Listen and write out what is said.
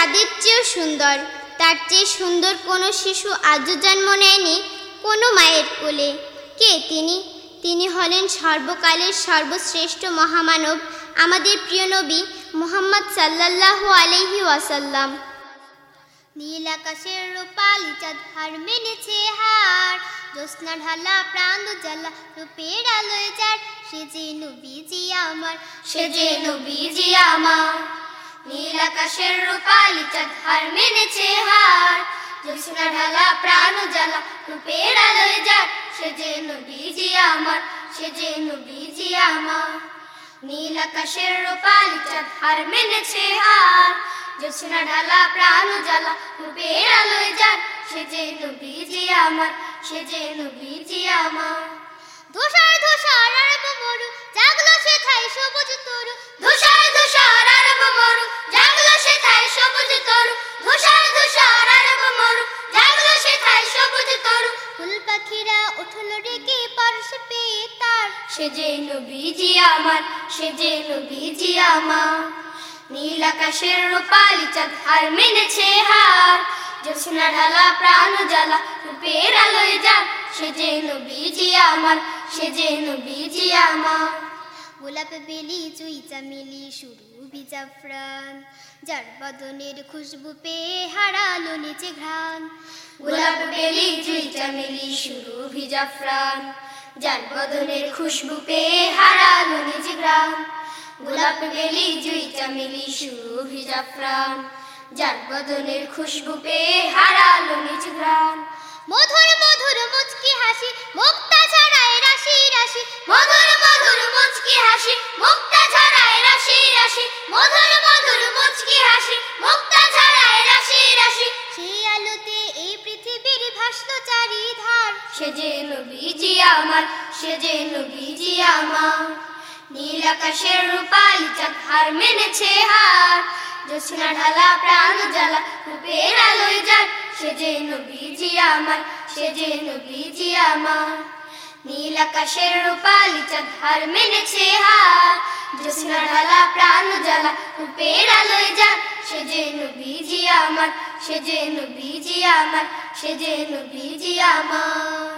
তাদের চেয়েও সুন্দর। তার চেয়ে সুন্দর কোনো শিশু আজও জন্ম নেয়নি কোনো মায়ের কোলে। কে তিনি? তিনি হলেন সর্বকালের সর্বশ্রেষ্ঠ মহামানব, আমাদের প্রিয় নবী মোহাম্মদ সাল্লাল্লাহু আলাইহি ওয়াসাল্লাম। নীল আকাশের রূপালি চাঁদ হার মেনেছে হার, জ্যোৎস্না ঢালা প্রাণ জ্বালা রূপের আলোয় যার সে যে নবীজি আমার, সে যে নবীজি আমার। নীল আকাশের রূপালি চাঁদ হার মেনেছে হার। জ্যোৎস্না ঢালা, প্রাণ জ্বালা, রূপের আলোয় যার সে যে নবীজি আমার, সে যে নবীজি আমার। নীল আকাশের রূপালি চাঁদ হার মেনেছে হার। জ্যোৎস্না ঢালা, প্রাণ জ্বালা, রূপের আলোয় যার সে যে নবীজি আমার, সে যে নবীজি আমার। ধূসর ধূসর আরব মরু জাগলো সে ঠাই সবুজ পাখিরা উঠল ডেকে পরশ পেয়ে তার সে যে নবীজি আমার, সে যে নবীজি আমার। নীল আকাশের রূপালি চাঁদ হার মেনেছে হার। জোসনা ঢালা, প্রাণ জ্বালা, রূপের আলোয় যা সে যে নবীজি আমার, সে যে নবীজি আমার। গোলাপ বেলি, চুই চামেলি, শুরু জাফরান যার বদনের খুশবু পেয়ে হারালো নিচে ঘ্রাণ। গোলাপ বেলি জুই চামেলি, শুরু ভিজাফরান যার বদনের খুশবু পেয়ে হারালো নিজ গ্রাম গোলাপ বেলি জুই চামেলি, শুরু ভিজাফরান যার বদনের খুশবু পেয়ে হারালো নিজ গ্রাম মুক্তা রাশি রাশি। সেই আলোতে এই পৃথিবীর ভাসলো চারিধার সে যে নবীজি আমার সে যে নবীজি আমার। নীল আকাশের রূপালি চাঁদ হার মেনেছে হার। জ্যোৎস্না ঢালা প্রাণ জ্বালা রূপের আলোয় যার সে যে নবীজি আমার সে যে নবীজি আমার। নীল আকাশের রূপালি চাঁদ হার মেনেছে হার। ঢালা প্রাণ জ্বালা রূপের আলোয় যার আমার সে যে নবীজি আমার সে যে নবীজি আমার।